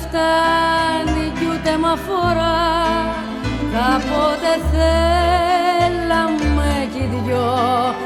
φτάνει κι ούτε μ' αφορά. Κάποτε θέλαμε κι δυο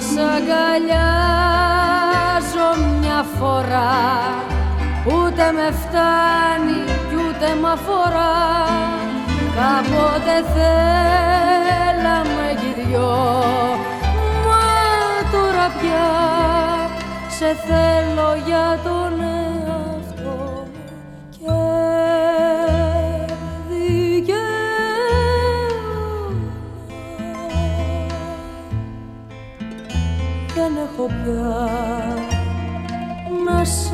Σα αγκαλιάζω μια φορά Ούτε με φτάνει κι ούτε μ' αφορά. Κάποτε θέλαμε κι δυο Μα τώρα πια σε θέλω για τον δεν έχω πια να σ'